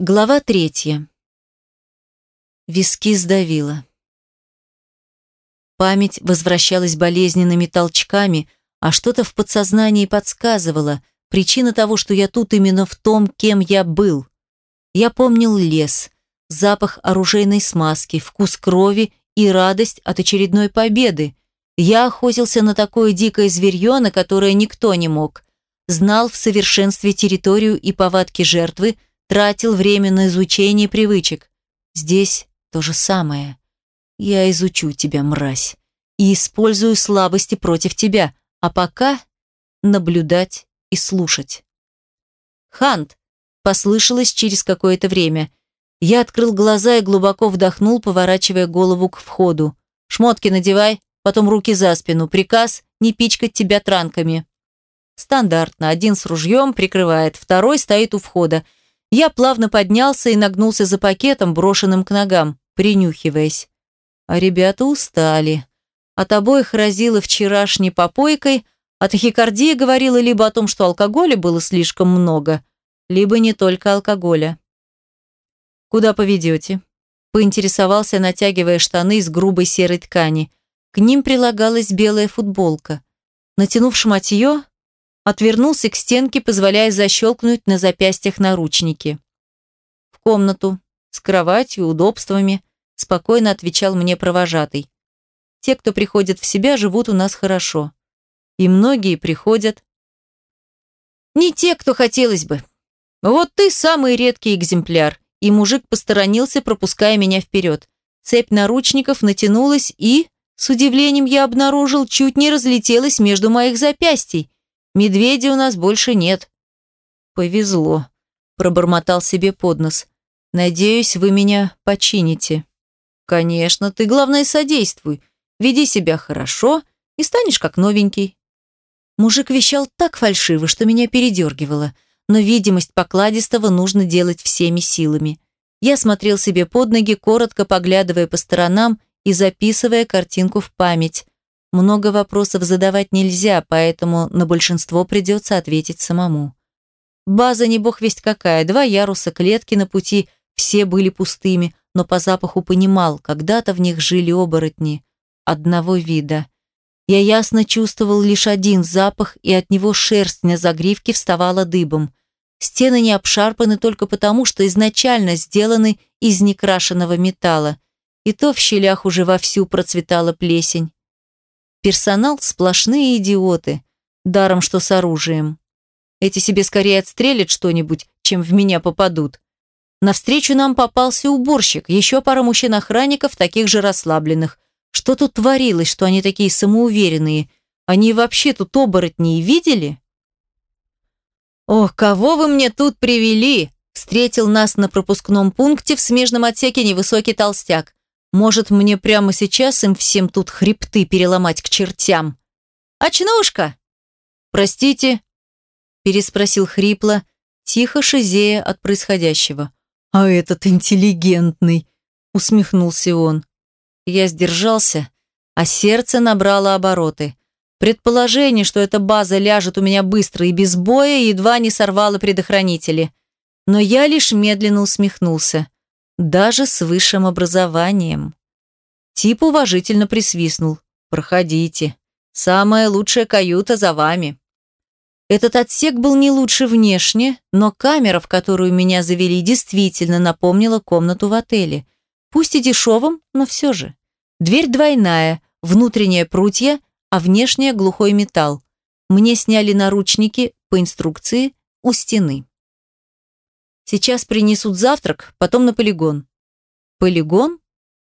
Глава третья. Виски сдавило. Память возвращалась болезненными толчками, а что-то в подсознании подсказывало, причина того, что я тут именно в том, кем я был. Я помнил лес, запах оружейной смазки, вкус крови и радость от очередной победы. Я охотился на такое дикое зверье, на которое никто не мог. Знал в совершенстве территорию и повадки жертвы, тратил время на изучение привычек. Здесь то же самое. Я изучу тебя, мразь, и использую слабости против тебя, а пока наблюдать и слушать. «Хант!» – послышалось через какое-то время. Я открыл глаза и глубоко вдохнул, поворачивая голову к входу. «Шмотки надевай, потом руки за спину. Приказ – не пичкать тебя транками». Стандартно. Один с ружьем прикрывает, второй стоит у входа – я плавно поднялся и нагнулся за пакетом, брошенным к ногам, принюхиваясь. А ребята устали. От обоих разило вчерашней попойкой, а тахикардия говорила либо о том, что алкоголя было слишком много, либо не только алкоголя. «Куда поведете?» Поинтересовался, натягивая штаны из грубой серой ткани. К ним прилагалась белая футболка. Натянув шматье, отвернулся к стенке, позволяя защелкнуть на запястьях наручники. «В комнату, с кроватью, удобствами», спокойно отвечал мне провожатый. «Те, кто приходит в себя, живут у нас хорошо. И многие приходят...» «Не те, кто хотелось бы. Вот ты самый редкий экземпляр». И мужик посторонился, пропуская меня вперед. Цепь наручников натянулась и, с удивлением я обнаружил, чуть не разлетелась между моих запястий. Медведя у нас больше нет». «Повезло», – пробормотал себе под нос. «Надеюсь, вы меня почините». «Конечно, ты, главное, содействуй. Веди себя хорошо и станешь как новенький». Мужик вещал так фальшиво, что меня передергивало, но видимость покладистого нужно делать всеми силами. Я смотрел себе под ноги, коротко поглядывая по сторонам и записывая картинку в память. Много вопросов задавать нельзя, поэтому на большинство придется ответить самому. База не бог весть какая, два яруса, клетки на пути, все были пустыми, но по запаху понимал, когда-то в них жили оборотни. Одного вида. Я ясно чувствовал лишь один запах, и от него шерсть на загривке вставала дыбом. Стены не обшарпаны только потому, что изначально сделаны из некрашенного металла. И то в щелях уже вовсю процветала плесень. Персонал – сплошные идиоты, даром что с оружием. Эти себе скорее отстрелят что-нибудь, чем в меня попадут. Навстречу нам попался уборщик, еще пара мужчин-охранников, таких же расслабленных. Что тут творилось, что они такие самоуверенные? Они вообще тут оборотни видели? «Ох, кого вы мне тут привели?» Встретил нас на пропускном пункте в смежном отсеке невысокий толстяк. Может, мне прямо сейчас им всем тут хребты переломать к чертям? «Очнушка!» «Простите?» переспросил хрипло, тихо шизея от происходящего. «А этот интеллигентный!» усмехнулся он. Я сдержался, а сердце набрало обороты. Предположение, что эта база ляжет у меня быстро и без боя, едва не сорвало предохранители. Но я лишь медленно усмехнулся даже с высшим образованием. Тип уважительно присвистнул. «Проходите. Самая лучшая каюта за вами». Этот отсек был не лучше внешне, но камера, в которую меня завели, действительно напомнила комнату в отеле. Пусть и дешевым, но все же. Дверь двойная, внутренняя прутья, а внешняя глухой металл. Мне сняли наручники по инструкции у стены. Сейчас принесут завтрак, потом на полигон. Полигон?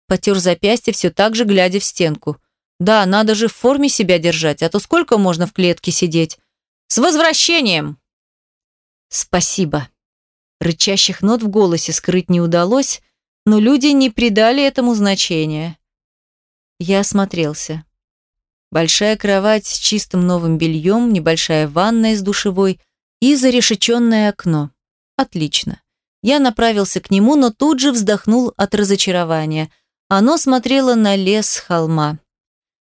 Потер запястье, все так же глядя в стенку. Да, надо же в форме себя держать, а то сколько можно в клетке сидеть? С возвращением! Спасибо. Рычащих нот в голосе скрыть не удалось, но люди не придали этому значения. Я осмотрелся. Большая кровать с чистым новым бельем, небольшая ванная с душевой и зарешеченное окно. Отлично. Я направился к нему, но тут же вздохнул от разочарования. Оно смотрело на лес холма.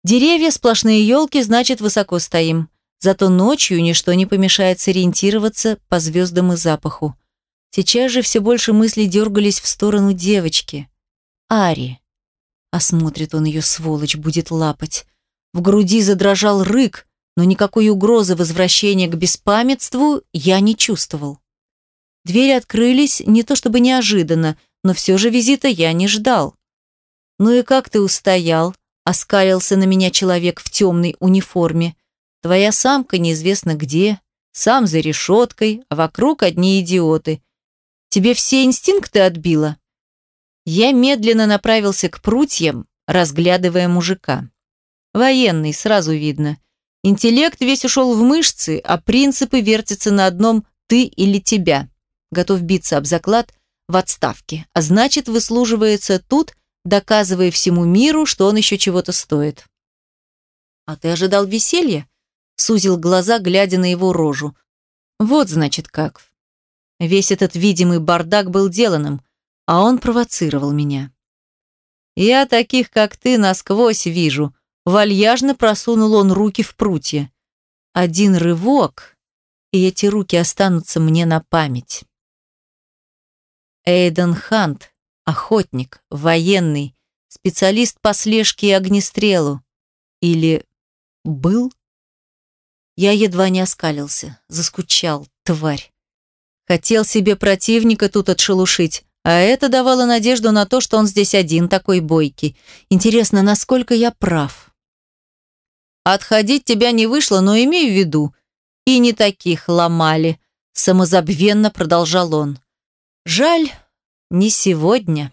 Деревья, сплошные елки, значит, высоко стоим. Зато ночью ничто не помешает сориентироваться по звездам и запаху. Сейчас же все больше мыслей дергались в сторону девочки. Ари. Осмотрит он ее, сволочь, будет лапать. В груди задрожал рык, но никакой угрозы возвращения к беспамятству я не чувствовал. Двери открылись не то чтобы неожиданно, но все же визита я не ждал. «Ну и как ты устоял?» – оскалился на меня человек в темной униформе. «Твоя самка неизвестно где, сам за решеткой, а вокруг одни идиоты. Тебе все инстинкты отбило?» Я медленно направился к прутьям, разглядывая мужика. Военный, сразу видно. Интеллект весь ушел в мышцы, а принципы вертятся на одном «ты или тебя». Готов биться об заклад в отставке, а значит, выслуживается тут, доказывая всему миру, что он еще чего-то стоит. «А ты ожидал веселья?» Сузил глаза, глядя на его рожу. «Вот, значит, как. Весь этот видимый бардак был деланным, а он провоцировал меня. Я таких, как ты, насквозь вижу. Вальяжно просунул он руки в прутья. Один рывок, и эти руки останутся мне на память. Эйден Хант, охотник, военный, специалист по слежке и огнестрелу. Или был? Я едва не оскалился, заскучал, тварь. Хотел себе противника тут отшелушить, а это давало надежду на то, что он здесь один такой бойкий. Интересно, насколько я прав? Отходить тебя не вышло, но имей в виду. И не таких ломали, самозабвенно продолжал он. Жаль, не сегодня.